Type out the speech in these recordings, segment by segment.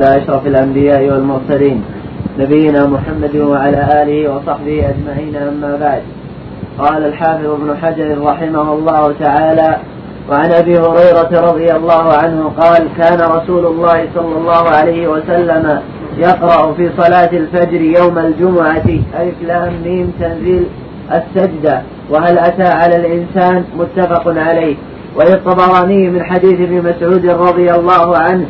على أشرف الأنبياء والمرسلين. نبينا محمد وعلى آله وصحبه أجمعين أما بعد. قال الحافظ ابن حجر رحمه الله تعالى وعن أبي هريرة رضي الله عنه قال كان رسول الله صلى الله عليه وسلم يقرأ في صلاة الفجر يوم الجمعة. ألف لام ميم تنزيل السجدة. وهل أتى على الإنسان؟ متفق عليه. وللطبراني من حديث ابن مسعود رضي الله عنه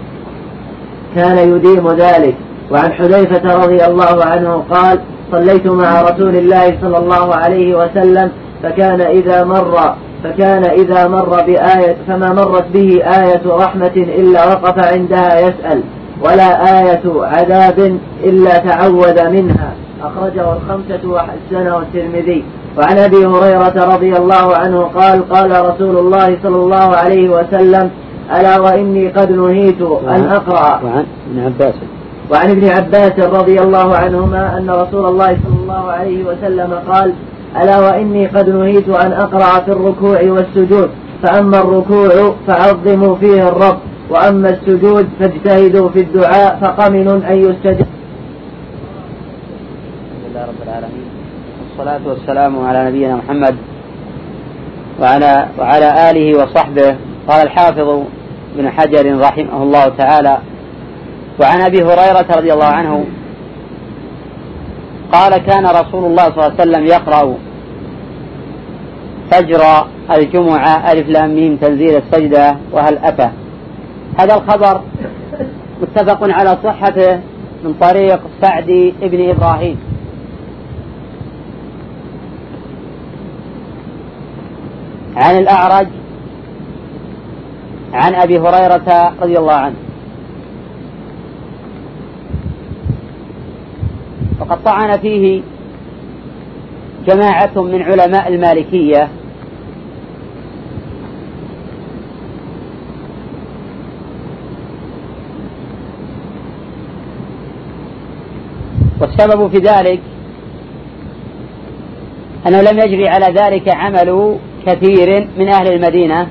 كان يديم ذلك. وعن حذيفة رضي الله عنه قال صليت مع رسول الله صلى الله عليه وسلم فكان إذا مر فكان إذا مر بآية فما مرت به آية رحمة إلا وقف عندها يسأل ولا آية عذاب إلا تعوذ منها. أخرجه الخمسة وحسنه الترمذي. وعن أبي هريرة رضي الله عنه قال قال رسول الله صلى الله عليه وسلم ألا وإني قد نهيت أن أقرأ. وعن ابن عباس. وعن ابن عباس رضي الله عنهما أن رسول الله صلى الله عليه وسلم قال ألا وإني قد نهيت أن أقرأ في الركوع والسجود فأما الركوع فعظموا فيه الرب وأما السجود فاجتهدوا في الدعاء فقمن أن يستجاب. الحمد لله رب العالمين والصلاة والسلام على نبينا محمد وعلى وعلى آله وصحبه. قال الحافظ ابن حجر رحمه الله تعالى. وعن أبي هريرة رضي الله عنه قال كان رسول الله صلى الله عليه وسلم يقرأ فجر الجمعة ألف لام ميم تنزيل السجدة وهل أتى. هذا الخبر متفق على صحته من طريق سعد بن إبراهيم. عن الأعرج عن أبي هريرة رضي الله عنه. وقد طعن فيه جماعة من علماء المالكية. والسبب في ذلك أنه لم يجري على ذلك عمل كثير من أهل المدينة.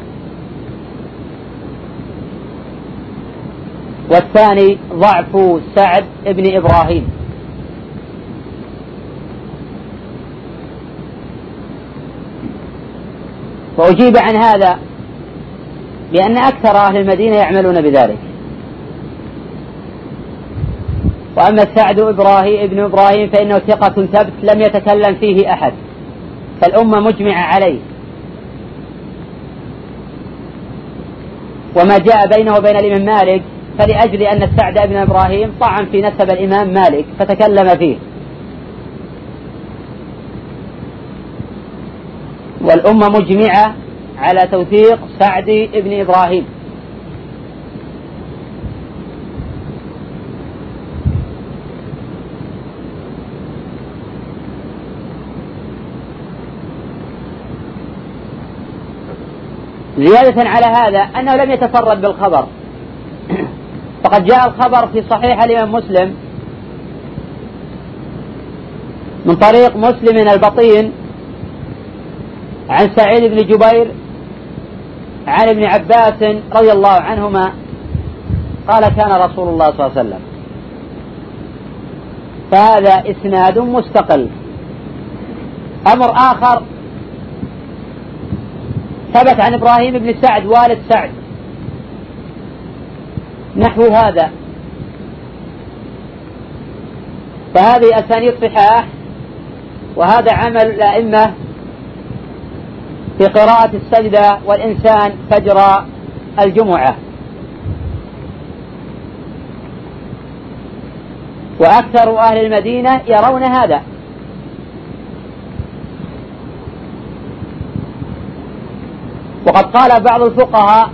والثاني ضعف سعد بن إبراهيم. وأجيب عن هذا بأن أكثر أهل المدينة يعملون بذلك. وأما سعد إبراهيم ابن إبراهيم فإنه ثقة ثبت لم يتكلم فيه أحد. فالأمة مجمعة عليه. وما جاء بينه وبين الإمام مالك فلأجل أن سعد بن إبراهيم طعن في نسب الإمام مالك فتكلم فيه. والأمة مجمعة على توثيق سعد بن إبراهيم. زيادة على هذا أنه لم يتفرد بالخبر. فقد جاء الخبر في صحيح الإمام مسلم من طريق مسلم البطين عن سعيد بن جبير عن ابن عباس رضي الله عنهما قال كان رسول الله صلى الله عليه وسلم. فهذا إسناد مستقل. أمر آخر ثبت عن إبراهيم بن سعد والد سعد. نحو هذا. فهذه أسانيد صحاح وهذا عمل الأئمة في قراءة السجدة والإنسان فجر الجمعة. وأكثر أهل المدينة يرون هذا. وقد قال بعض الفقهاء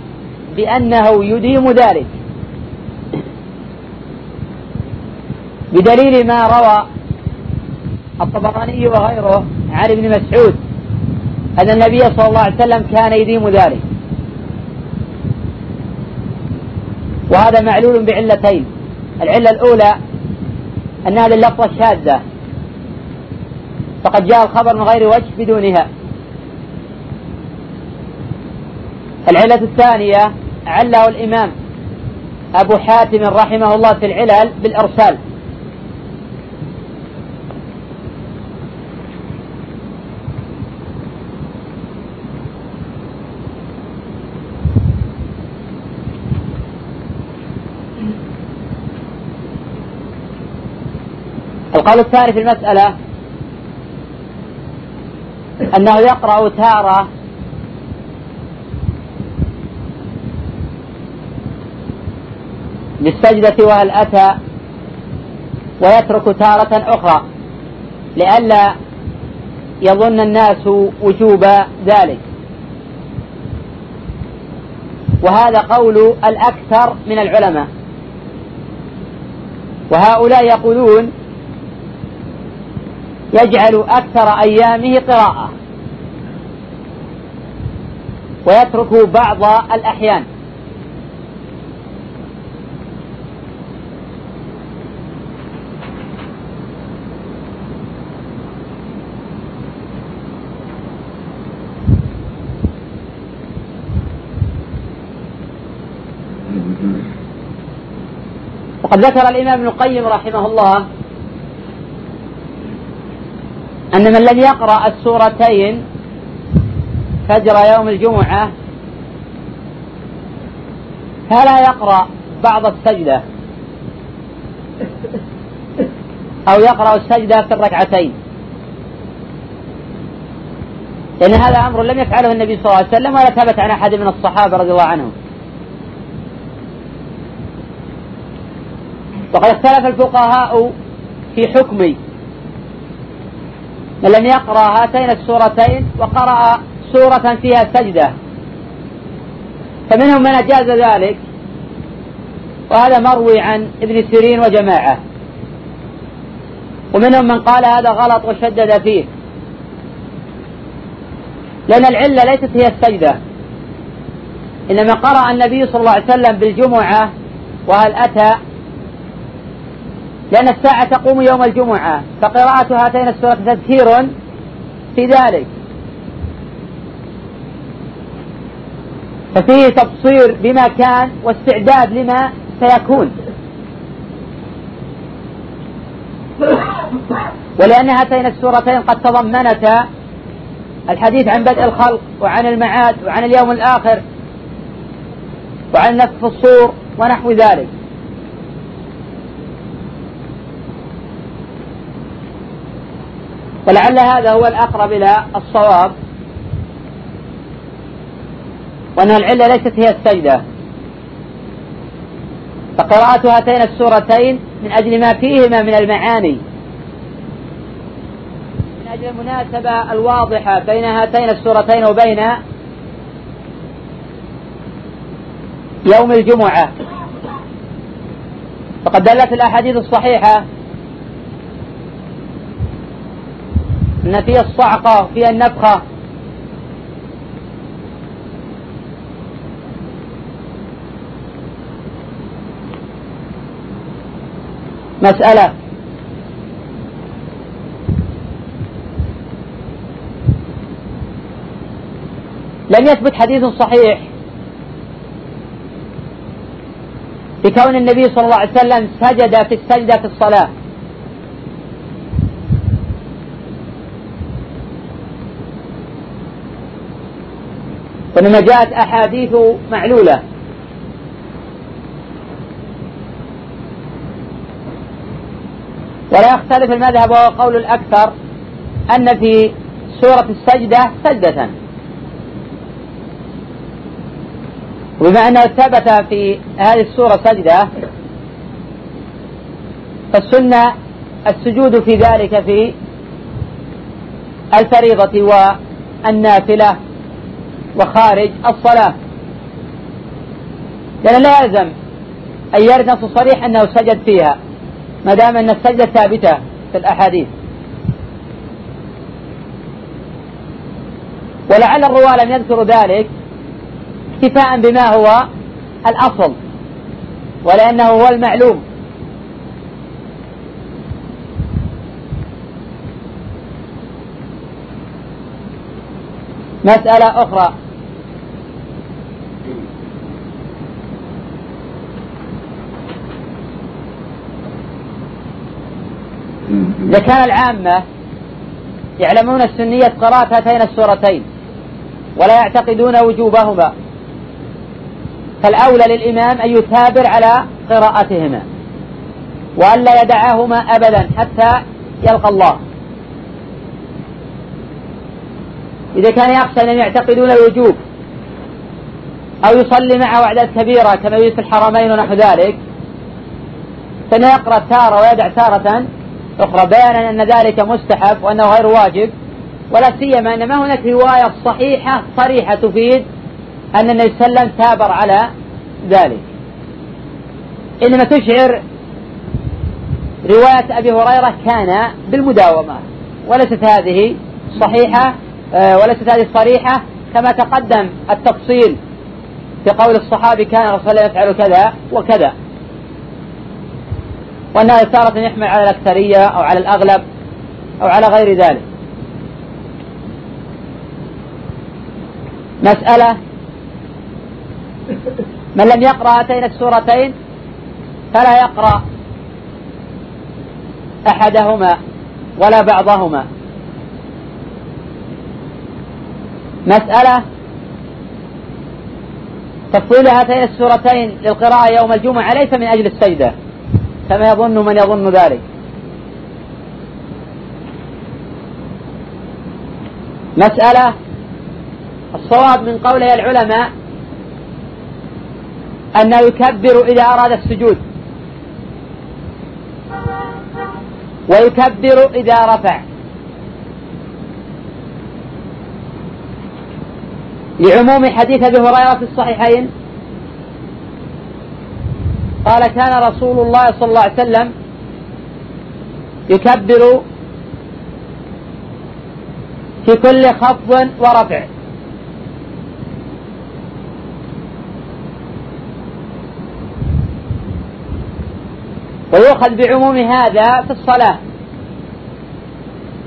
بأنه يديم ذلك. بدليل ما روى الطبراني وغيره عن ابن مسعود أن النبي صلى الله عليه وسلم كان يديم ذلك. وهذا معلول بعلتين. العلة الأولى أن هذه اللفظة شاذة فقد جاء الخبر من غير وجه بدونها. العلة الثانية عله الإمام أبو حاتم رحمه الله في العلل بالإرسال. القول الثاني في المسألة أنه يقرأ تارة بالسجدة وهل أتى ويترك تارة أخرى لئلا يظن الناس وجوب ذلك. وهذا قول الأكثر من العلماء. وهؤلاء يقولون يجعل أكثر أيامه قراءة. ويترك بعض الأحيان. وقد ذكر الإمام ابن القيم رحمه الله أن من لم يقرأ السورتين فجر يوم الجمعة فلا يقرأ بعض السجدة أو يقرأ السجدة في الركعتين. لأن هذا أمر لم يفعله النبي صلى الله عليه وسلم ولا ثبت عن أحد من الصحابة رضي الله عنهم. وقد اختلف الفقهاء في حكم من لم يقرأ هاتين السورتين وقرأ سورة فيها سجدة فمنهم من أجاز ذلك وهذا مروي عن ابن سيرين وجماعة. ومنهم من قال هذا غلط وشدد فيه. لأن العلة ليست هي السجدة. إنما قرأ النبي صلى الله عليه وسلم بالجمعة وهل أتى لأن الساعة تقوم يوم الجمعة فقراءة هاتين السورة تذكير في ذلك. ففيه تبصير بما كان واستعداد لما سيكون. ولأن هاتين السورتين قد تضمنتا الحديث عن بدء الخلق وعن المعاد وعن اليوم الآخر وعن نفخ الصور ونحو ذلك. ولعل هذا هو الأقرب إلى الصواب وأن العلة ليست هي السجدة. فقراءة هاتين السورتين من أجل ما فيهما من المعاني. من أجل المناسبة الواضحة بين هاتين السورتين وبين يوم الجمعة. فقد دلت الأحاديث الصحيحة أن فيها الصعقة وفيها النفخة مسألة. لم يثبت حديث صحيح بكون النبي صلى الله عليه وسلم سجد في السجدة في الصلاة. وإنما جاءت أحاديث معلولة. ولا يختلف المذهب وهو قول الأكثر أن في سورة السجدة سجدة. وبما أنه ثبت في هذه السورة سجدة فالسنة السجود في ذلك في الفريضة والنافلة وخارج الصلاة. لأن لا يلزم أن يرد نص صريح أنه سجد فيها ما دام أن السجدة ثابتة في الأحاديث. ولعل الرواة لم يذكروا ذلك اكتفاء بما هو الأصل ولأنه هو المعلوم. مسألة أخرى. إذا كان العامة يعلمون السنية قراءة هاتين السورتين ولا يعتقدون وجوبهما فالأولى للإمام أن يثابر على قراءتهما وألا يدعهما أبدا حتى يلقى الله. إذا كان يخشى أن يعتقدون الوجوب أو يصلي معه أعداد كبيرة كما في الحرمين ونحو ذلك. فإنه يقرأ تارة ويدع تارة أخرى بيانا أن ذلك مستحب وأنه غير واجب. ولا سيما أن ما هناك رواية صحيحة صريحة تفيد أن النبي صلى الله عليه وسلم ثابر على ذلك. إنما تشعر رواية أبي هريرة كان بالمداومة. وليست هذه صحيحة وليست هذه صريحة كما تقدم التفصيل في قول الصحابي كان رسول الله يفعل كذا وكذا. وأنها تارة يحمل على الأكثرية أو على الأغلب أو على غير ذلك. مسألة من لم يقرأ هاتين السورتين فلا يقرأ أحدهما ولا بعضهما. مسألة تفضيل هاتين السورتين للقراءة يوم الجمعة ليس من أجل السجدة كما يظن من يظن ذلك. مسألة الصواب من قولي العلماء أنه يكبر إذا أراد السجود. ويكبر إذا رفع. لعموم حديث أبي هريرة في الصحيحين. قال كان رسول الله صلى الله عليه وسلم يكبر في كل خفض ورفع. ويؤخذ بعموم هذا في الصلاة.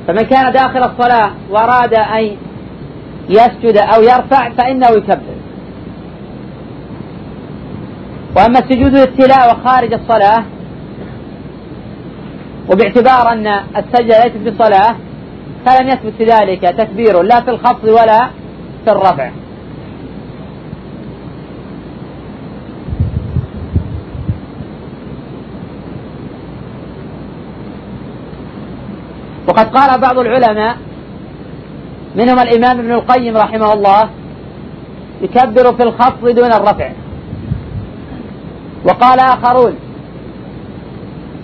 فمن كان داخل الصلاة وأراد أن يسجد أو يرفع فإنه يكبر. وأما السجود للتلاوة خارج الصلاة وباعتبار أن السجدة ليست بصلاة فلم يثبت في ذلك تكبير لا في الخفض ولا في الرفع. وقد قال بعض العلماء منهم الإمام ابن القيم رحمه الله يكبر في الخفض دون الرفع. وقال آخرون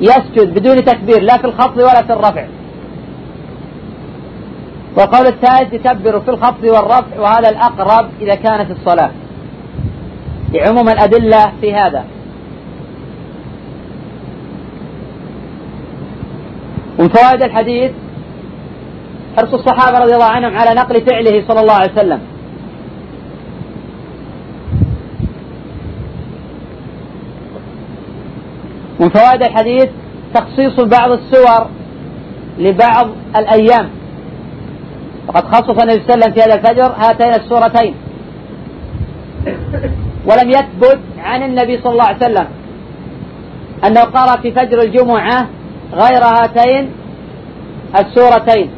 يسجد بدون تكبير لا في الخفض ولا في الرفع. والقول الثالث يكبر في الخفض والرفع وهذا الأقرب إذا كانت الصلاة. لعموم الأدلة في هذا. ومن فوائد الحديث حرص الصحابة رضي الله عنهم على نقل فعله صلى الله عليه وسلم. من فوائد الحديث تخصيص بعض السور لبعض الأيام. وقد خصص النبي صلى الله عليه وسلم في هذا الفجر هاتين السورتين. ولم يثبت عن النبي صلى الله عليه وسلم أنه قرأ في فجر الجمعة غير هاتين السورتين.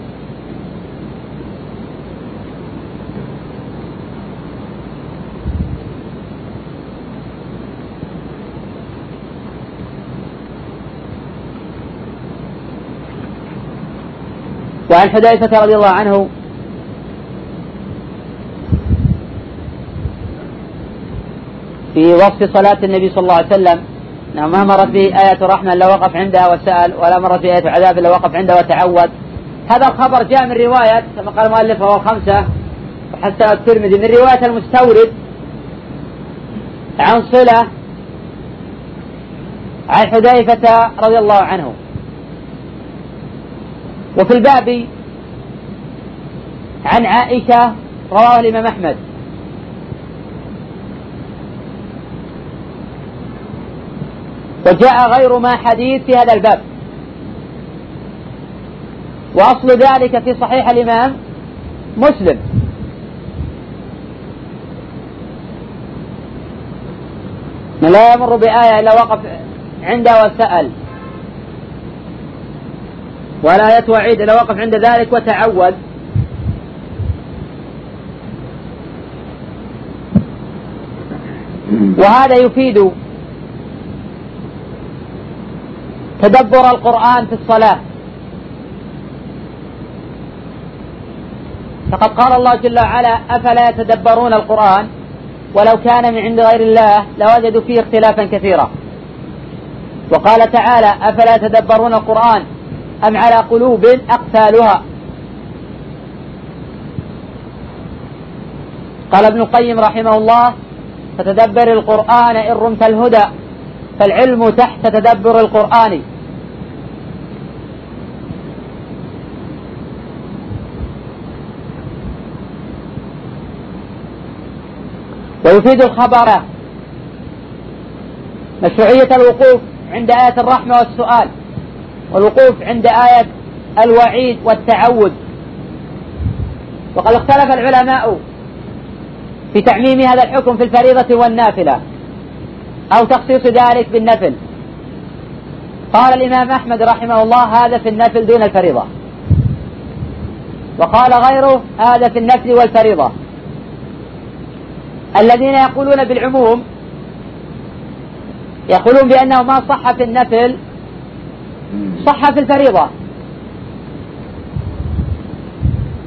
وعن حذيفة رضي الله عنه في وصف صلاة النبي صلى الله عليه وسلم أنه ما مرت به آية رحمة إلا وقف عندها وسأل ولا مرت به آية عذاب إلا وقف عندها وتعود. هذا الخبر جاء من رواية كما قال المؤلف وهو الخمسة وحسن الترمذي من رواية المستورد عن صلة عن حذيفة رضي الله عنه. وفي الباب عن عائشة رواه الإمام أحمد. وجاء غير ما حديث في هذا الباب. وأصل ذلك في صحيح الإمام مسلم. من لا يمر بآية إلا وقف عنده وسأل. ولا وعيد إذا وقف عند ذلك وتعود وهذا يفيد تدبر القرآن في الصلاة. فقد قال الله جل وعلا أفلا يتدبرون القرآن؟ ولو كان من عند غير الله لوجدوا فيه اختلافا كثيرا. وقال تعالى أفلا يتدبرون القرآن؟ أم على قلوب أقفالها؟ قال ابن القيم رحمه الله فتدبر القرآن إن رمت الهدى فالعلم تحت تدبر القرآن. ويفيد الخبر مشروعية الوقوف عند آية الرحمة والسؤال. والوقوف عند آية الوعيد والتعود. وقد اختلف العلماء في تعميم هذا الحكم في الفريضة والنافلة أو تخصيص ذلك بالنفل. قال الإمام أحمد رحمه الله هذا في النفل دون الفريضة. وقال غيره هذا في النفل والفريضة. الذين يقولون بالعموم يقولون بأنه ما صح في النفل صح في الفريضة.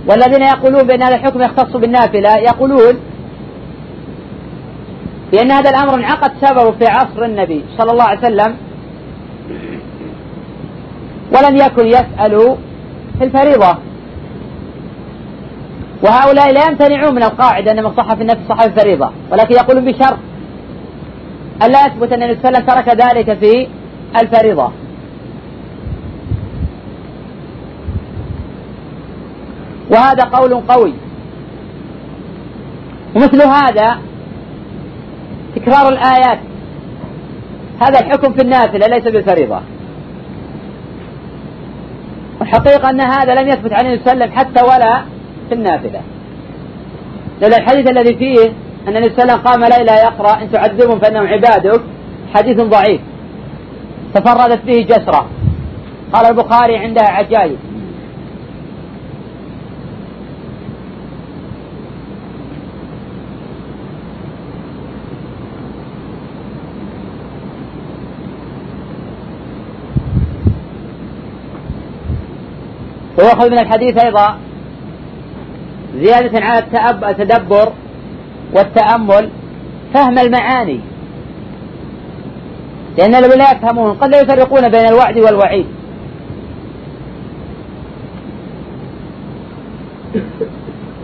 والذين يقولون بأن هذا الحكم يختص بالنافلة يقولون بأن هذا الأمر انعقد سببه في عصر النبي صلى الله عليه وسلم. ولم يكن يسأل في الفريضة. وهؤلاء لا يمتنعون من القاعدة أن من صح في النفس صح في الفريضة ولكن يقولون بشرط ألا يثبت أن النبي صلى الله عليه وسلم ترك ذلك في الفريضة. وهذا قول قوي. ومثل هذا تكرار الآيات. هذا الحكم في النافلة ليس بالفريضة. والحقيقة أن هذا لم يثبت صلى الله عليه وسلم حتى ولا في النافلة. لأن الحديث الذي فيه أن النبي صلى الله عليه وسلم قام ليلة يقرأ إن تعذبهم فإنهم عبادك حديث ضعيف. تفردت به جسرة. قال البخاري عندها عجائب. ويؤخذ من الحديث أيضا زيادة على التدبر والتأمل فهم المعاني. لأن الذين لا يفهمون قد لا يفرقون بين الوعد والوعيد.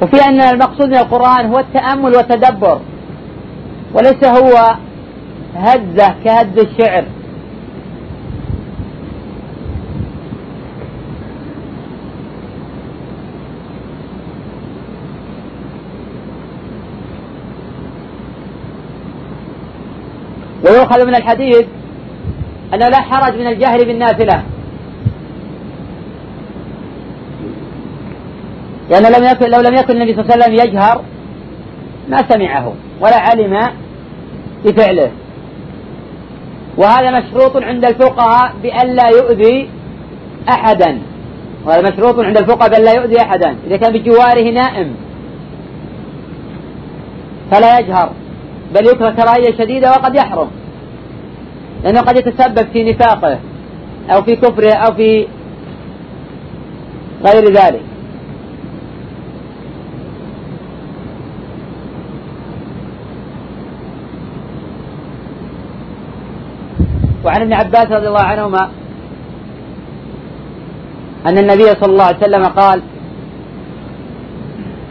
وفي أن المقصود من القرآن هو التأمل والتدبر وليس هو هزة كهز الشعر. ويؤخذ من الحديث أنه لا حرج من الجهر بالنافلة. لأنه لم يكن لو لم يكن النبي صلى الله عليه وسلم يجهر ما سمعه ولا علم بفعله. وهذا مشروط عند الفقهاء بأن لا يؤذي أحدا. وهذا مشروط عند الفقهاء بأن لا يؤذي أحدا. إذا كان بجواره نائم فلا يجهر. بل يكره كراهية شديدة وقد يحرم. لأنه قد يتسبب في نفاقه أو في كفره أو في غير ذلك. وعن ابن عباس رضي الله عنهما أن النبي صلى الله عليه وسلم قال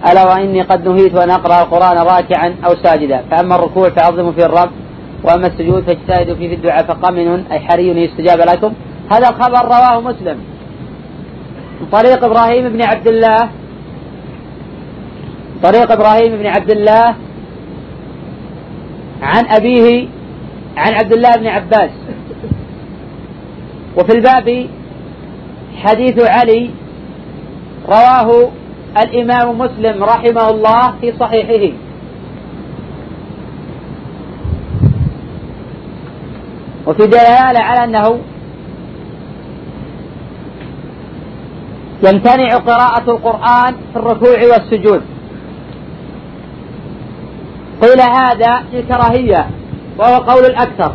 ألا وإني قد نهيت أن أقرأ القرآن راكعا أو ساجدا. فأما الركوع فعظموا فيه الرب وأما السجود فاجتهدوا فيه في الدعاء فقمن أي حري يستجاب لكم. هذا الخبر رواه مسلم. من طريق إبراهيم بن عبد الله طريق إبراهيم بن عبد الله عن أبيه عن عبد الله بن عباس. وفي الباب حديث علي رواه الإمام مسلم رحمه الله في صحيحه. وفي دلالة على أنه يمتنع قراءة القرآن في الركوع والسجود. قيل هذا للكراهية وهو قول الأكثر.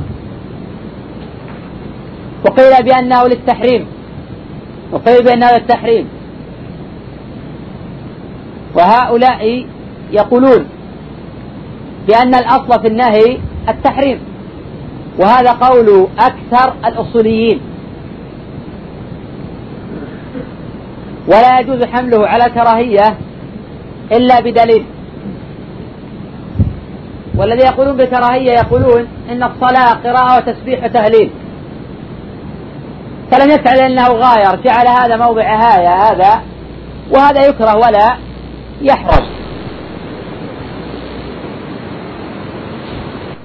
وقيل بأنه للتحريم. وقيل بأنه للتحريم. وهؤلاء يقولون بأن الأصل في النهي التحريم وهذا قول أكثر الأصوليين. ولا يجوز حمله على الكراهية إلا بدليل. والذي يقولون بكراهية يقولون إن الصلاة قراءة وتسبيح وتهليل. فلم يفعل إنه غاير جعل هذا موضع هاية هذا وهذا يكره ولا يحرم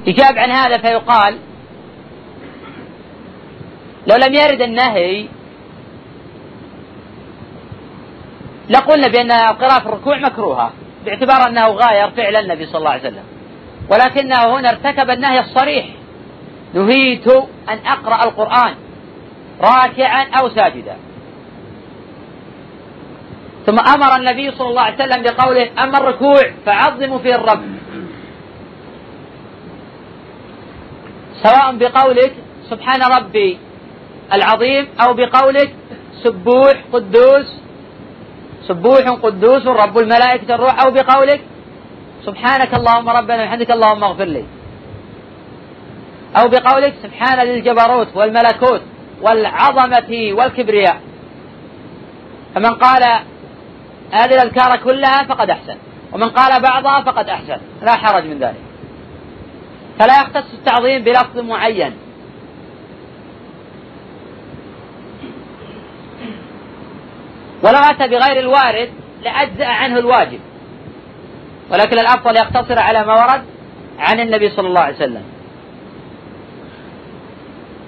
يجاب عن هذا فيقال لو لم يرد النهي لقلنا بأن القراءة في الركوع مكروهة باعتبار أنه غاير فعل النبي صلى الله عليه وسلم. ولكنه هنا ارتكب النهي الصريح. نهيت أن أقرأ القرآن راكعا أو ساجدا. ثم أمر النبي صلى الله عليه وسلم بقوله أما الركوع فعظموا فيه الرب. سواء بقولك سبحان ربي العظيم أو بقولك سبوح قدوس سبوح قدوس رب الملائكة الروح أو بقولك سبحانك اللهم ربنا وبحمدك اللهم اغفر لي. أو بقولك سبحان ذي الجبروت والملكوت والعظمة والكبرياء. فمن قال هذه الأذكار كلها فقد أحسن. ومن قال بعضها فقد أحسن. لا حرج من ذلك. فلا يختص التعظيم بلفظ معين. ولو أتى بغير الوارد لأجزأ عنه الواجب. ولكن الأفضل يقتصر على ما ورد عن النبي صلى الله عليه وسلم.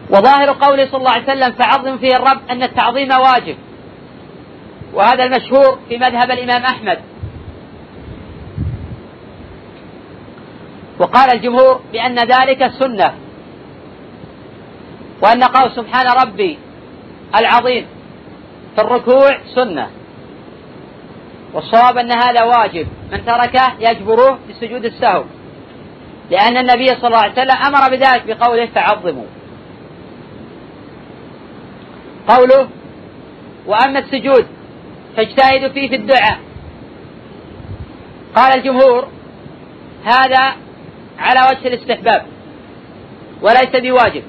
وظاهر قوله صلى الله عليه وسلم فعظم فيه الرب أن التعظيم واجب. وهذا المشهور في مذهب الإمام أحمد. وقال الجمهور بأن ذلك سنة وأن قول سبحان ربي العظيم في الركوع سنة. والصواب أن هذا واجب من تركه يجبره بسجود السهو لأن النبي صلى الله عليه وسلم أمر بذلك بقوله فعظموا قوله وأما السجود فاجتهدوا فيه في الدعاء. قال الجمهور هذا على وجه الاستحباب وليس بواجب.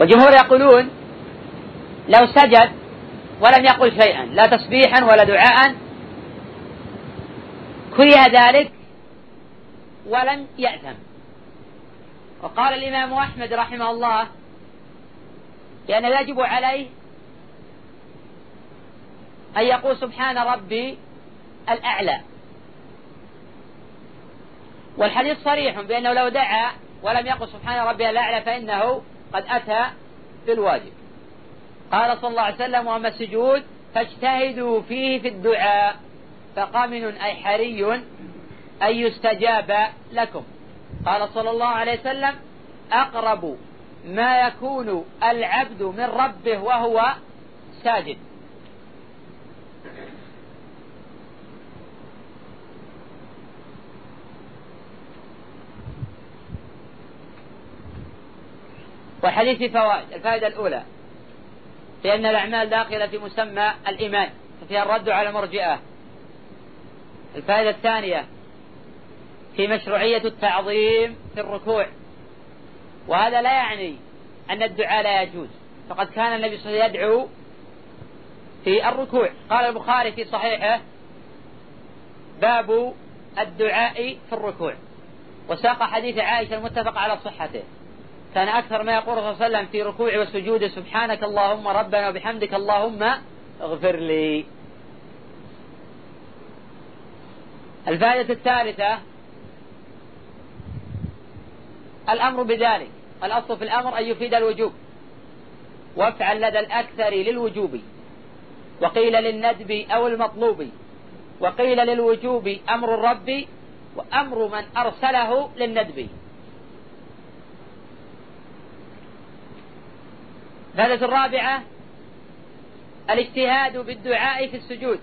والجمهور يقولون لو سجد ولم يقل شيئا لا تسبيحا ولا دعاء كره ذلك ولم يأثم وقال الإمام أحمد رحمه الله بأن يجب عليه أن يقول سبحان ربي الأعلى. والحديث صريح بأنه لو دعا ولم يقل سبحان ربي الأعلى فإنه قد أتى بالواجب. قال صلى الله عليه وسلم وأما السجود فاجتهدوا فيه في الدعاء فقامن أي حري أن يستجاب لكم. قال صلى الله عليه وسلم أقرب ما يكون العبد من ربه وهو ساجد. والحديث فوائد الفائدة الأولى لأن الأعمال داخلة في مسمى الإيمان ففيها الرد على المرجئة الفائدة الثانية في مشروعية التعظيم في الركوع. وهذا لا يعني أن الدعاء لا يجوز. فقد كان النبي صلى الله عليه وسلم يدعو في الركوع. قال البخاري في صحيحه باب الدعاء في الركوع. وساق حديث عائشة المتفق على صحته. كان أكثر ما يقول صلى الله عليه وسلم في ركوع وسجود سبحانك اللهم ربنا وبحمدك اللهم اغفر لي. الفائدة الثالثة الأمر بذلك. الأصل في الأمر أن يفيد الوجوب. وافعل لدى الأكثر للوجوب. وقيل للندب أو المطلوب. وقيل للوجوب أمر الرب وأمر من أرسله للندب. فهذة الرابعة الاجتهاد بالدعاء في السجود.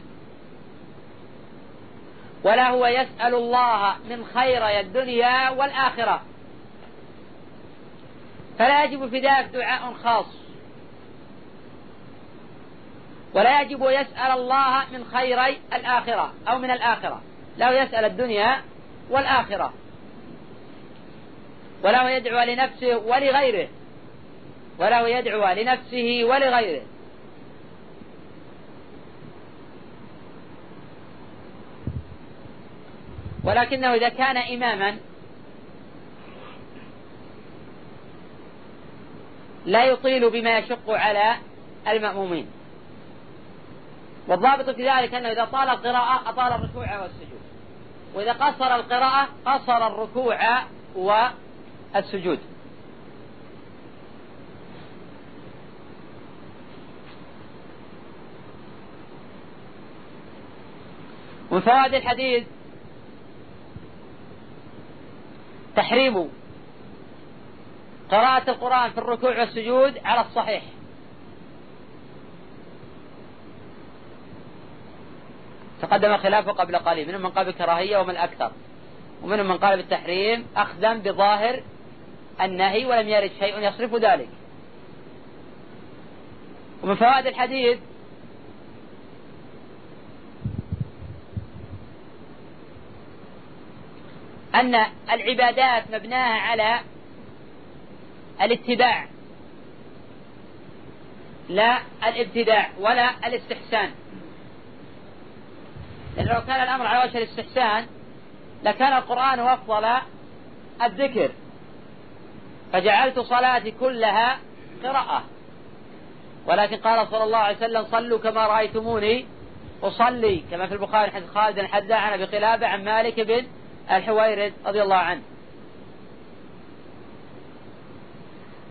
ولا هو يسأل الله من خيري الدنيا والآخرة. فلا يجب في ذلك دعاء خاص. ولا يجب يسأل الله من خيري الآخرة أو من الآخرة. لا يسأل الدنيا والآخرة. ولا يدعو لنفسه ولغيره. ولا يدعو لنفسه ولغيره. ولكنه إذا كان إماما لا يطيل بما يشق على المأمومين. والضابط في ذلك أنه إذا طال القراءة أطال الركوع والسجود. وإذا قصر القراءة قصر الركوع والسجود. ومن فوائد الحديث تحريم قراءة القرآن في الركوع والسجود على الصحيح. تقدم خلافه قبل قليل. منهم من قال بالكراهية ومن الأكثر. ومنهم من قال بالتحريم. أخذا بظاهر النهي ولم يرد شيء يصرف ذلك. ومن فوائد الحديث أن العبادات مبناها على الاتباع. لا الابتداع ولا الاستحسان. لأن لو كان الأمر على وجه الاستحسان لكان القرآن أفضل الذكر. فجعلت صلاتي كلها قراءة. ولكن قال صلى الله عليه وسلم صلوا كما رأيتموني أصلي. كما في البخاري حديث خالد الحذاء عن أبي قلابة عن مالك بن الحويرث رضي الله عنه.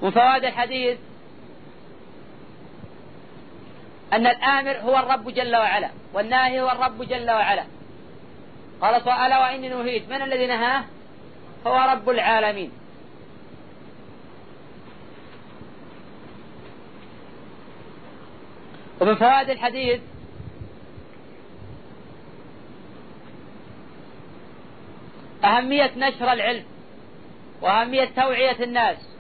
من فوائد الحديث أن الآمر هو الرب جل وعلا والناهي هو الرب جل وعلا. قال ألا وإني نهيت. من الذي نهاه؟ هو رب العالمين. ومن فوائد الحديث أهمية نشر العلم وأهمية توعية الناس.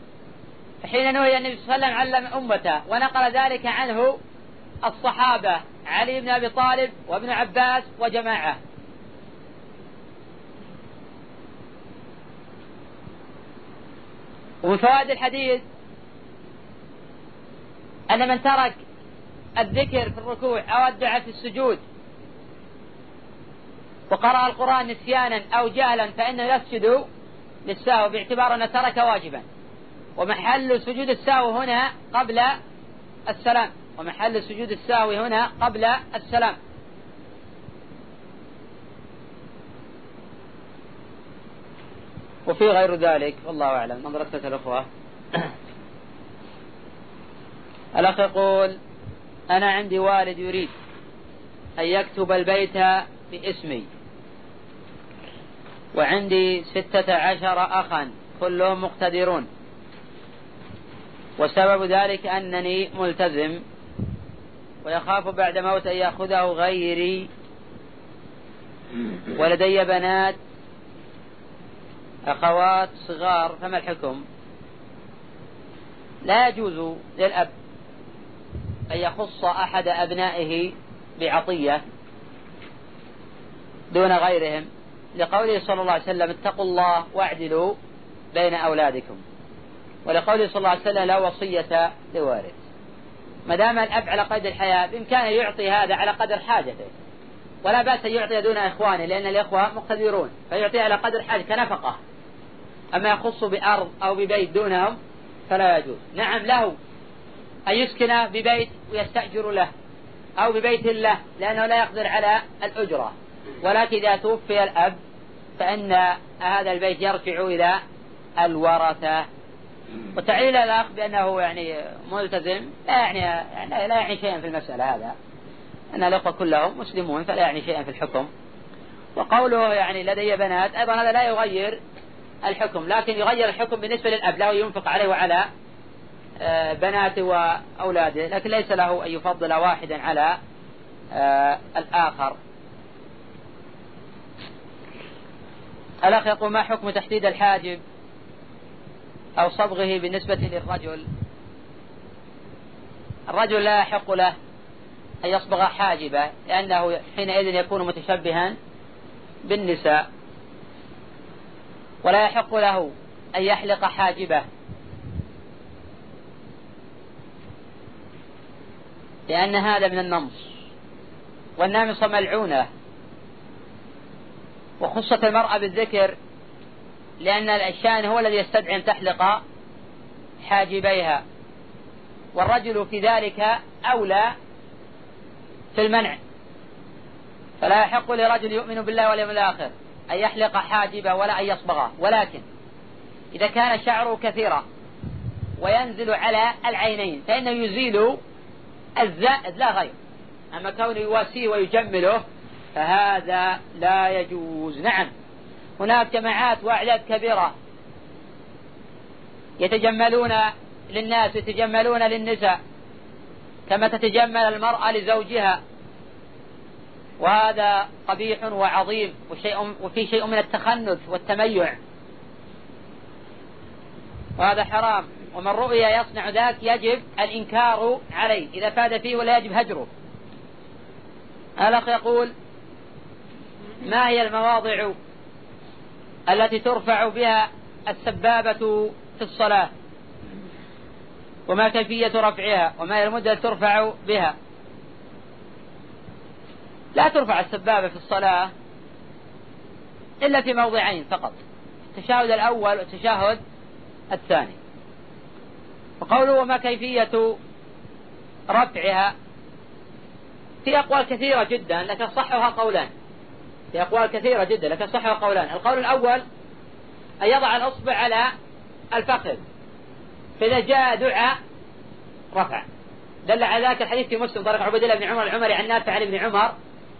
حين نهي النبي صلى الله عليه وسلم علم أمته ونقل ذلك عنه الصحابة علي بن أبي طالب وابن عباس وجماعة. ومن فوائد الحديث أن من ترك الذكر في الركوع أو الدعاء في السجود وقرأ القرآن نسيانا أو جهلا فإنه يسجد للسهو باعتبار أنه ترك واجبا. ومحل سجود السهو هنا قبل السلام. ومحل سجود السهو هنا قبل السلام. وفي غير ذلك والله أعلم. نظرة الأخوة. الأخ يقول أنا عندي والد يريد أن يكتب البيت باسمي. وعندي ستة عشر أخا كلهم مقتدرون. وسبب ذلك أنني ملتزم ويخاف بعد موت أن يأخذه غيري ولدي بنات أخوات صغار فما الحكم؟ لا يجوز للأب أن يخص أحد أبنائه بعطية دون غيرهم. لقوله صلى الله عليه وسلم اتقوا الله واعدلوا بين أولادكم. ولقوله صلى الله عليه وسلم لا وصية لوارث. ما دام الأب على قيد الحياة بإمكانه يعطي هذا على قدر حاجته. ولا بأس أن يعطي دون إخوانه لأن الإخوة مقتدرون فيعطي على قدر حاجة كنفقة. أما يخص بأرض أو ببيت دونهم فلا يجوز. نعم له أن يسكن ببيت ويستأجر له أو ببيت له لأنه لا يقدر على الأجرة. ولكن إذا توفي الأب فإن هذا البيت يرجع إلى الورثة وتعليل الأخ بأنه يعني ملتزم لا يعني, يعني لا يعني شيئا في المسألة هذا. أن الأخوة كلهم مسلمون فلا يعني شيئا في الحكم. وقوله يعني لدي بنات أيضا هذا لا يغير الحكم لكن يغير الحكم بالنسبة للأب له ينفق عليه وعلى آه، بناته وأولاده لكن ليس له أن يفضل واحدا على آه، الآخر. الأخ يقول ما حكم تحديد الحاجب؟ أو صبغه بالنسبة للرجل. الرجل لا يحق له أن يصبغ حاجبه لأنه حينئذ يكون متشبها بالنساء. ولا يحق له أن يحلق حاجبه. لأن هذا من النمص. والنامصة ملعونة. وخصت المرأة بالذكر لأن الشان هو الذي يستدعي أن تحلق حاجبيها. والرجل في ذلك أولى في المنع. فلا يحق لرجل يؤمن بالله واليوم الآخر أن يحلق حاجبه ولا أن يصبغه. ولكن إذا كان شعره كثيرا وينزل على العينين فإنه يزيل الزائد لا غير. أما كونه يواسيه ويجمله فهذا لا يجوز. نعم. هناك جماعات وأعداد كبيرة يتجملون للناس يتجملون للنساء كما تتجمل المرأة لزوجها. وهذا قبيح وعظيم وشيء وفي شيء من التخنث والتميع. وهذا حرام. ومن رؤي يصنع ذاك يجب الإنكار عليه. إذا فاد فيه ولا يجب هجره. الأخ يقول ما هي المواضع التي ترفع بها السبابة في الصلاة وما كيفية رفعها وما هي المدة ترفع بها. لا ترفع السبابة في الصلاة إلا في موضعين فقط التشهد الأول والتشهد الثاني. وقوله وما كيفية رفعها في أقوال كثيرة جدا لكن صحها قولان. في أقوال كثيرة جدا لكن صحها قولان القول الأول أن يضع الأصبع على الفخذ فإذا جاء دعاء رفع. دل على ذلك الحديث في مسلم طريق عبد الله بن عمر العمري عن نافع عن ابن عمر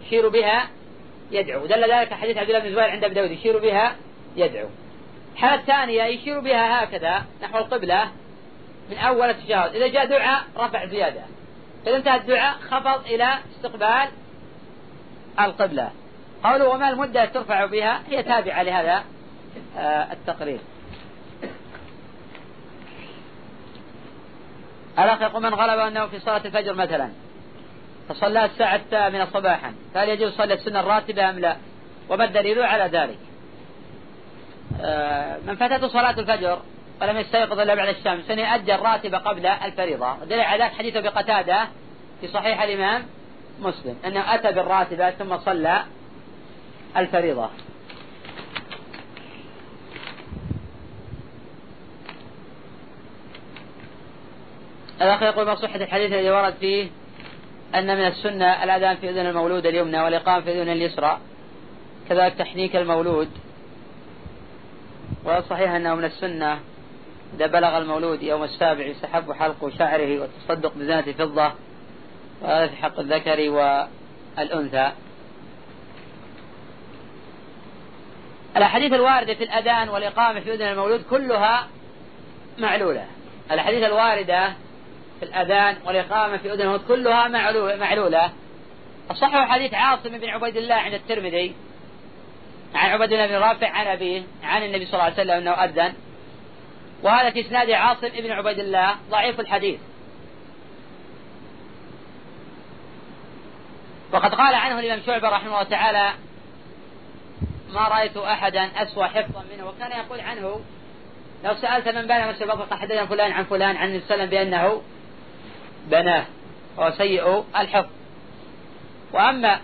يشير بها يدعو. دل ذلك حديث عبد الله بن زبير عند أبي داود يشير بها يدعو. الحالة الثانية يشير بها هكذا نحو القبلة من أول التشهد إذا جاء دعاء رفع زيادة. إذا انتهى الدعاء خفض إلى استقبال القبلة. قوله وما المدة ترفع بها؟ هي تابعة لهذا آه، التقرير. الأخ يقول من غلب أنه في صلاة الفجر مثلا؟ فصلى الساعة الثامنة صباحا. فهل يجوز صلى السنة الراتبة أم لا؟ وما الدليل على ذلك؟ آه، من فاتته صلاة الفجر ولم يستيقظ إلا بعد الشمس يؤدي الراتبة قبل الفريضة. ودليل على ذلك حديث بقتادة في صحيح الإمام مسلم أنه أتى بالراتبة ثم صلى الفريضة. الأخ يقول ما صحة الحديث الذي ورد فيه أن من السنة الأذان في أذن المولود اليمنى والإقام في أذن اليسرى كذلك تحنيك المولود. والصحيح أنه من السنة إذا بلغ المولود يوم السابع يستحب حلق شعره والتصدق بزنة فضة وهذا في حق الذكر والأنثى. الأحاديث الواردة في الأذان والإقامة في أذن المولود كلها معلولة. الأحاديث الواردة في الأذان والإقامة في أذن المولود كلها معلولة الصحيح حديث عاصم بن عبيد الله عند الترمذي عن عبد الله بن رافع عن أبيه عن النبي صلى الله عليه وسلم أنه أذن. وهذا في إسناد عاصم بن عبيد الله. ضعيف الحديث. وقد قال عنه الإمام شعبة رحمه الله تعالى ما رأيت أحدا أسوأ حفظا منه. وكان يقول عنه لو سألت من بنى مسجد البصره حدثنا فلان عن فلان عن النبي بأنه بناه وهو سيء الحفظ. وأما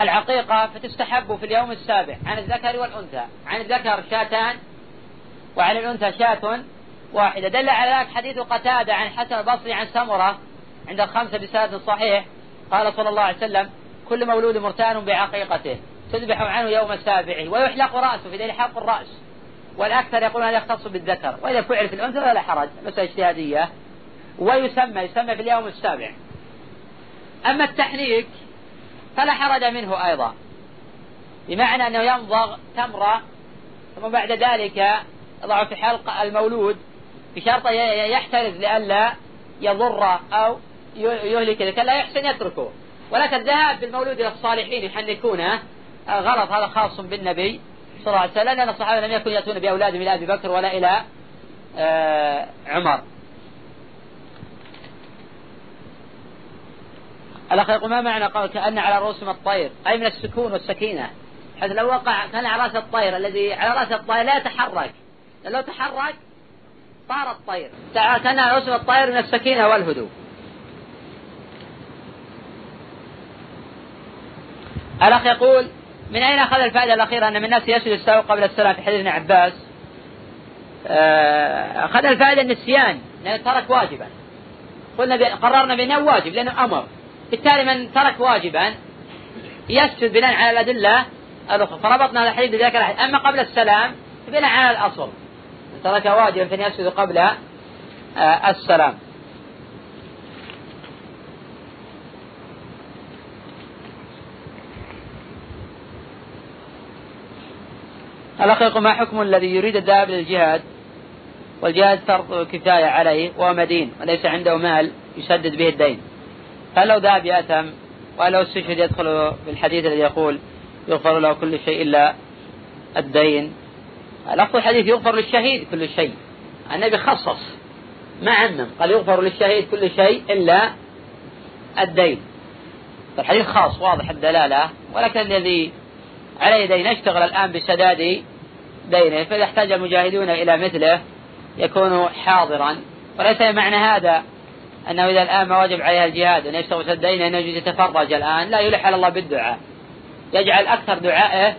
العقيقة فتستحب في اليوم السابع عن الذكر والأنثى. عن الذكر شاتان وعن الأنثى شاة واحدة. دل على ذلك حديث قتادة عن حسن البصري عن سمرة عند الخمسة بسند صحيح. قال صلى الله عليه وسلم كل مولود مرتان بعقيقته. تذبح عنه يوم السابع ويحلق رأسه في ذلك حلق الرأس. والأكثر يقولون هذا يختص بالذكر وإذا فعل في الأنثى فلا حرج مسألة اجتهادية. ويسمى يسمى في اليوم السابع. أما التحنيك فلا حرج منه أيضا بمعنى أنه يمضغ تمرة ثم بعد ذلك يضع في حلق المولود بشرط يحترز لئلا يضر أو يهلك لكي لا يحسن يتركه. ولكن الذهاب بالمولود إلى الصالحين يحنكونه غلط هذا خاص بالنبي صلى الله عليه وسلم لأن الصحابة لم يكونوا يأتون بأولادهم إلى أبي بكر ولا إلى آه، عمر. الأخ يقول ما معنى قول كأن على رؤوسهم الطير؟ أي من السكون والسكينة. حيث لو وقع كان على رأس الطير الذي على رأس الطير لا يتحرك. لو تحرك طار الطير. كأن على رؤوسهم الطير من السكينة والهدوء. الأخ يقول من أين أخذ الفائدة الأخيرة؟ أن من الناس يسجد السهو قبل السلام في حديث ابن عباس. آه، أخذ الفائدة النسيان لأنه ترك واجبا. قلنا قررنا بأنه واجب لأنه أمر. بالتالي من ترك واجبا يسجد بناء على الأدلة الأخرى. فربطنا الحديث بذلك الحديث أما قبل السلام بناء على الأصل. ترك واجبا فليسجد قبل آه، السلام. الأخ يقول ما حكم الذي يريد الذهاب للجهاد؟ والجهاد فرض كفاية عليه وهو مدين وليس عنده مال يسدد به الدين. فهل لو ذهب يأثم؟ ولو استشهد يدخل في الحديث الذي يقول يغفر له كل شيء إلا الدين؟ لفظ الحديث يغفر للشهيد كل شيء. النبي خصص ما عمم قال يغفر للشهيد كل شيء إلا الدين. فالحديث خاص واضح الدلالة ولكن الذي عليه دين يشتغل الآن بسداد دينه فإذا احتاج المجاهدون إلى مثله يكون حاضرا. وليس معنى هذا أنه إذا الآن ما وجب عليه الجهاد أن يشتغل سد دينه أنه يتفرج الآن. لا يلح على الله بالدعاء. يجعل أكثر دعائه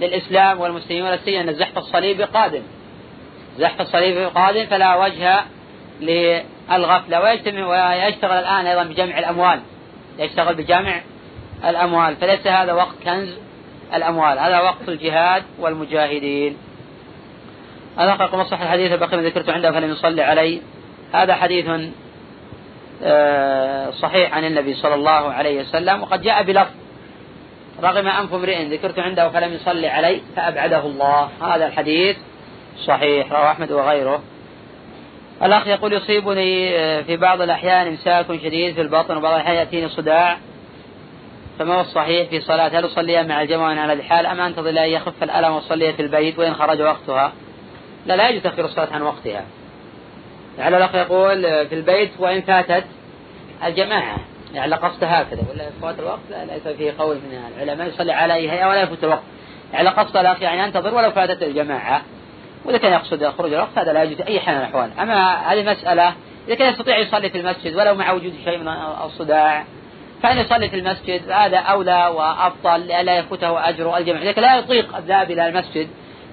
للإسلام والمسلمين ولا سيما أن الزحف الصليبي قادم. زحف الصليبي قادم فلا وجه للغفلة. ويجتمع ويشتغل الآن أيضا بجمع الأموال. يشتغل بجمع الأموال. فليس هذا وقت كنز الأموال. هذا وقت الجهاد والمجاهدين. قال مصح الحديث البقي من ذكرت عنده فلم يصلي علي هذا حديث آه، صحيح عن النبي صلى الله عليه وسلم وقد جاء بلفظ. رغم أنف امرئ ذكرت عنده فلم يصلي علي فأبعده الله. هذا الحديث صحيح رواه أحمد وغيره. الأخ يقول يصيبني آه، في بعض الأحيان إمساك شديد في البطن وبعض الأحيان يأتيني صداع. فما هو الصحيح في صلاة؟ هل أصليها مع الجماعة على الحال أم أنتظر إلى أن يخف الألم وأصليها في البيت وإن خرج وقتها؟ لا لا يجوز تأخير الصلاة عن وقتها. لعل الأخ يقول في البيت وإن فاتت الجماعة. لعل قصد هكذا. ولا فوات الوقت؟ لا ليس فيه قول من العلماء يصلي على أي هيئة ولا يفوت الوقت. لعل قصد الأخ يعني ينتظر ولو فاتت الجماعة. وإذا كان يقصد خروج الوقت هذا لا يجوز أي حال من الأحوال. أما هذه مسألة إذا كان يستطيع يصلي في المسجد ولو مع وجود شيء من الصداع فإن يصلي في المسجد هذا أولى وأفضل لئلا يفوته أجر الجمع. لكن لا يطيق الذهاب إلى المسجد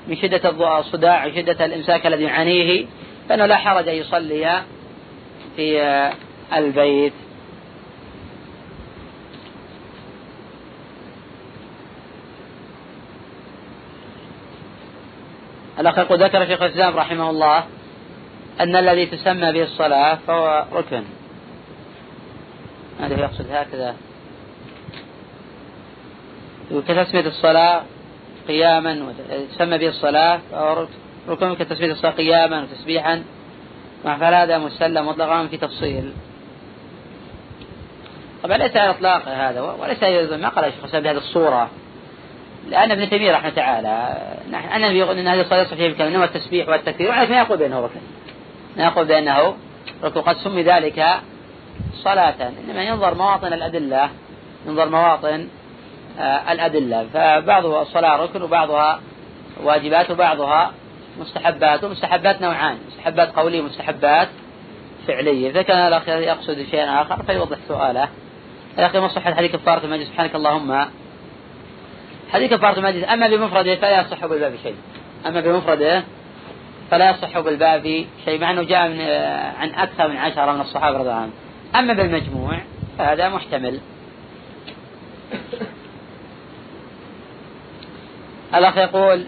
من شدة الصداع وشدة الإمساك الذي يعانيه فإنه لا حرج أن يصلي في البيت. الأخ يقول ذكر شيخ الإسلام رحمه الله أن الذي تسمى به الصلاة فهو ركن. هذا يقصد هكذا. كتسمية الصلاة قياما تسمى به الصلاة ركن كتسمية الصلاة قياما وتسبيحا. فهذا مسلم مطلقا في تفصيل. طبعا ليس على إطلاق هذا وليس ما قال الشيخ بهذه الصورة. لأن ابن تيمية رحمه تعالى أنا يقول إن هذه الصلاة صحيحة بالكامل انما التسبيح والتكبير ولكن ما يقول بأنه ركن ما يقول بأنه ركن قد سمي ذلك صلاة. إنما ينظر مواطن الأدلة ينظر مواطن آه، الأدلة. فبعضها الصلاة ركن وبعضها واجبات وبعضها مستحبات. ومستحبات نوعان مستحبات قولية ومستحبات فعلية. إذا كان الأخ يقصد شيئا آخر فيوضح سؤاله. الأخ ما صحة حديث كفارة المجلس سبحانك اللهم. حديث كفارة المجلس أما بمفرده فلا يصح بالباب شيء. أما بمفرده فلا يصح بالباب شيء مع أنه جاء من آه، عن أكثر من عشرة من الصحابة رضي الله عنهم. أما بالمجموع فهذا محتمل. الأخ يقول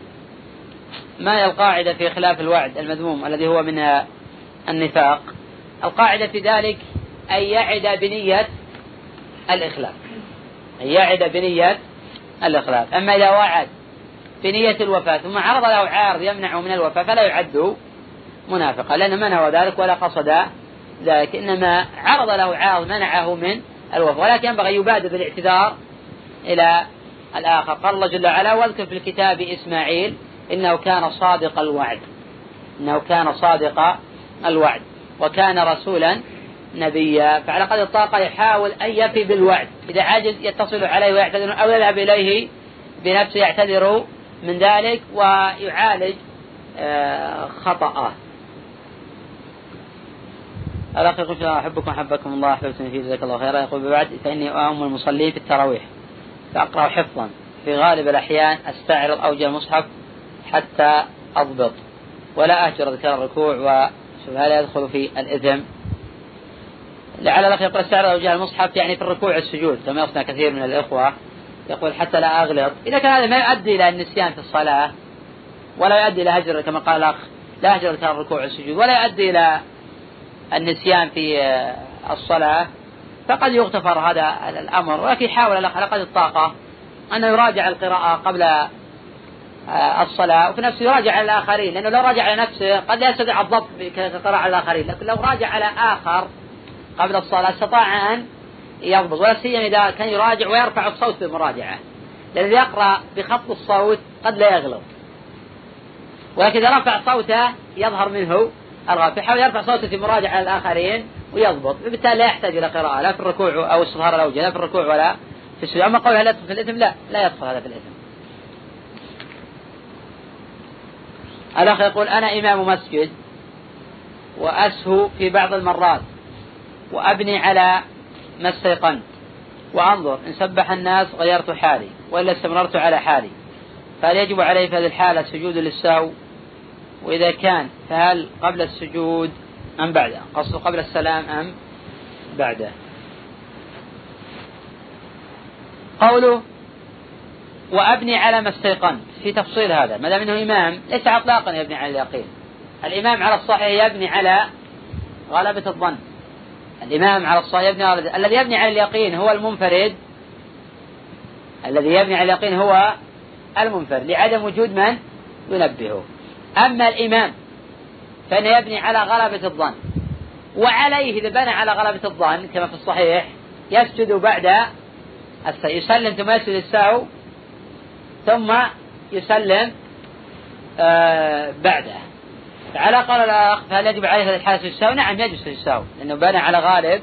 ما هي القاعدة في خلاف الوعد المذموم الذي هو من النفاق؟ القاعدة في ذلك أن يعد بنية الإخلاف. أن يعد بنية الإخلاف. أما إذا وعد بنية الوفاة ثم عرض له عارض يمنعه من الوفاة فلا يعد منافقا لأنه ما نوى ذلك ولا قصد ذلك إنما عرض له عارض منعه من الوفاء ولكن ينبغي يبادر بالاعتذار إلى الآخر. قال الله جل وعلا واذكر في الكتاب إسماعيل إنه كان صادق الوعد إنه كان صادق الوعد وكان رسولا نبيا فعلى قدر الطاقة يحاول أن يفي بالوعد إذا عجز يتصل عليه ويعتذر أو يذهب إليه بنفسه يعتذر من ذلك ويعالج آه، خطأه. الأخ يقول أحبكم أحبكم الله أحببتم فيه جزاك الله خيرا. يقول بعد فإني أؤم المصلين في التراويح. فأقرأ حفظا. في غالب الأحيان أستعرض أوجه المصحف حتى أضبط. ولا أهجر أذكار الركوع وشوف هل يدخل في الإثم لعل الأخ يقول استعرض أوجه المصحف يعني في الركوع والسجود كما يصنع كثير من الإخوة. يقول حتى لا أغلط. إذا كان هذا ما يؤدي إلى النسيان في الصلاة ولا يؤدي إلى هجر كما قال الأخ لا هجر أذكار الركوع والسجود ولا يؤدي إلى النسيان في الصلاة فقد يغتفر هذا الأمر ولكن يحاول على قدر الطاقة أنه يراجع القراءة قبل آه، الصلاة وفي نفسه يراجع على الآخرين لأنه لو راجع على نفسه قد لا يستطيع الضبط كقراءة على الآخرين لكن لو راجع على آخر قبل الصلاة استطاع أن يضبط ولا سيما إذا كان يراجع ويرفع الصوت بالمراجعة لأن يقرأ بخفض الصوت قد لا يغلط. ولكن إذا رفع صوته يظهر منه الغالب يحاول يرفع صوته في مراجعة الآخرين ويضبط. وبالتالي لا يحتاج إلى قراءة لا في الركوع أو استظهار الأوجه لا في الركوع ولا في السجود. أما قولها لا يدخل في الإثم؟ لا لا يدخل هذا في الإثم. الأخ يقول أنا إمام مسجد وأسهو في بعض المرات وأبني على ما استيقنت وأنظر إن سبح الناس غيرت حالي وإلا استمررت على حالي. فهل يجب علي في هذه الحالة سجود للسهو؟ وإذا كان فهل قبل السجود أم بعده؟ قصده قبل السلام أم بعده؟ قوله وأبني على ما استيقنت في تفصيل هذا ما دام أنه إمام ليس إطلاقا يبني على اليقين. الإمام على الصحيح يبني على غلبة الظن. الإمام على الصحيح يبني على الذي يبني على اليقين هو المنفرد. الذي يبني على اليقين هو المنفرد. لعدم وجود من ينبهه. أما الإمام فإنه يبني على غلبة الظن. وعليه إذا بنى على غلبة الظن كما في الصحيح يسجد بعد يسلم ثم يسجد السهو ثم يسلم آه بعده. فعلى قول الأخ فهل يجب عليه هذا الحالة السهو؟ نعم يجب السهو لأنه بنى على غالب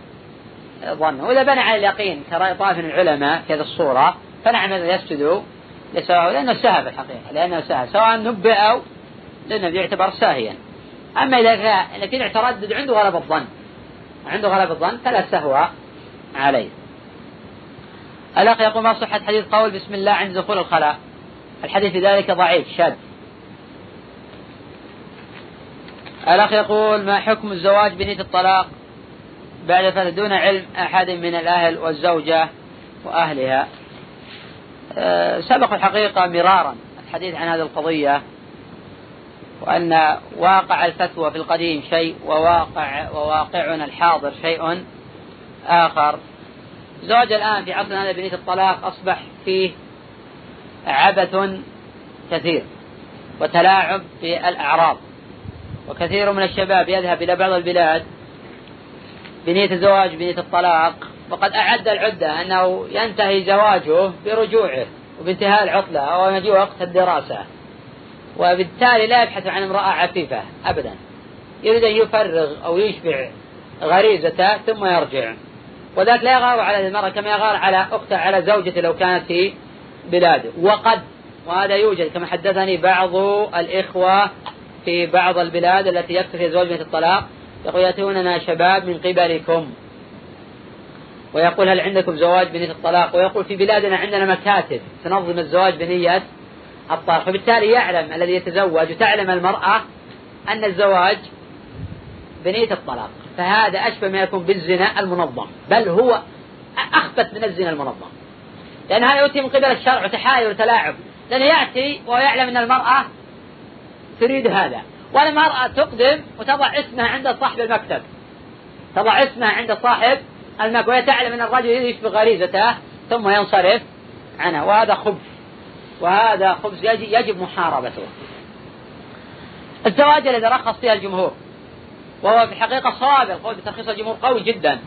ظنه وإذا بنى على اليقين كرأي طائف من العلماء في هذه الصورة فنعم يسجد لسهو لأنه سهى في الحقيقة لأنه سهى سواء نبئ أو لأنه يعتبر ساهيا. أما إذا لكن تردد عنده غلب الظن. عنده غلب الظن فلا سهو عليه. الأخ يقول ما صحة حديث قول بسم الله عند دخول الخلاء. الحديث في ذلك ضعيف شاذ. الأخ يقول ما حكم الزواج بنية الطلاق بعد فترة دون علم أحد من الأهل والزوجة وأهلها؟ أه سبق الحقيقة مرارا الحديث عن هذه القضية. وأن واقع الفتوى في القديم شيء وواقع وواقعنا الحاضر شيء آخر. زواج الآن في عصرنا هذا بنية الطلاق أصبح فيه عبث كثير وتلاعب في الأعراض. وكثير من الشباب يذهب إلى بعض البلاد بنية الزواج بنية الطلاق وقد أعد العدة أنه ينتهي زواجه برجوعه وبانتهاء العطلة أو يجي وقت الدراسة. وبالتالي لا يبحث عن امرأة عفيفة أبدا. يريد أن يفرغ أو يشبع غريزته ثم يرجع. وذلك لا يغار على المرأة كما يغار على أخته على زوجته لو كانت في بلاده. وقد وهذا يوجد كما حدثني بعض الإخوة في بعض البلاد التي يكتفي زوج من الطلاق يقول يأتوننا شباب من قبلكم. ويقول هل عندكم زواج بنية الطلاق؟ ويقول في بلادنا عندنا مكاتب تنظم الزواج بنية الطلاق فبالتالي يعلم الذي يتزوج وتعلم المرأة أن الزواج بنية الطلاق. فهذا أشبه ما يكون بالزنا المنظم بل هو أخبث من الزنا المنظم. لأن هذا يأتي من قبل الشرع وتحايل وتلاعب. لأنه يأتي ويعلم أن المرأة تريد هذا. والمرأة تقدم وتضع اسمها عند صاحب المكتب. تضع اسمها عند صاحب المكتب وهي تعلم أن الرجل يشبه غريزته ثم ينصرف عنها. وهذا خبث. وهذا خبز يجب محاربته. الزواج الذي رخص فيها الجمهور وهو في الحقيقة صواب القول بترخيص الجمهور قوي جدا.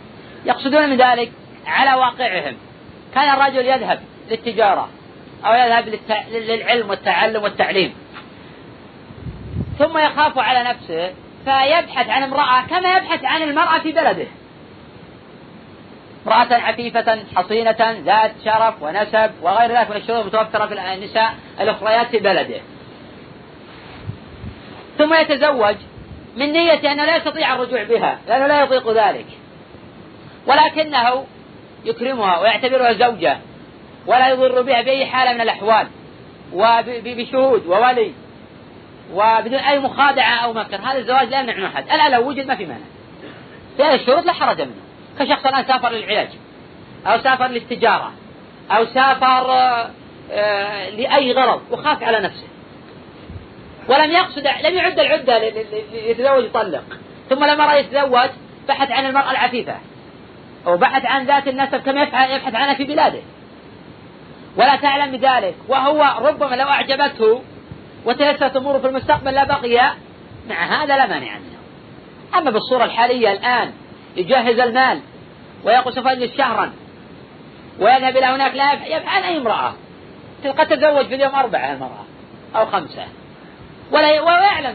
يقصدون من ذلك على واقعهم. كان الرجل يذهب للتجارة أو يذهب للعلم والتعلم والتعليم. ثم يخاف على نفسه فيبحث عن امرأة كما يبحث عن المرأة في بلده. امرأة عفيفة حصينة ذات شرف ونسب وغير ذلك من الشروط المتوفرة في النساء الأخريات في بلده. ثم يتزوج من نية أنه لا يستطيع الرجوع بها لأنه لا يطيق ذلك. ولكنه يكرمها ويعتبرها زوجة ولا يضر بها بأي حالة من الأحوال وبشهود وولي وبدون أي مخادعة أو مكر. هذا الزواج لا يمنع من أحد. الآن لو وجد ما في مانع. في الشروط لا حرج منه. كشخص الآن سافر للعلاج أو سافر للتجارة أو سافر آه، لأي غرض وخاف على نفسه. ولم يقصد لم يعد العدة ليتزوج يطلق. ثم لما رأى يتزوج بحث عن المرأة العفيفة أو بحث عن ذات النسب كما يبحث عنها في بلاده. ولا تعلم بذلك. وهو ربما لو أعجبته وتيسرت أموره في المستقبل لا بقي مع هذا لا مانع منه. أما بالصورة الحالية الآن يجهز المال ويقول سوف يجلس شهرا ويذهب إلى هناك لا يفعل أي امرأة. قد تتزوج في اليوم أربعة المرأة أو خمسة. ولا ويعلم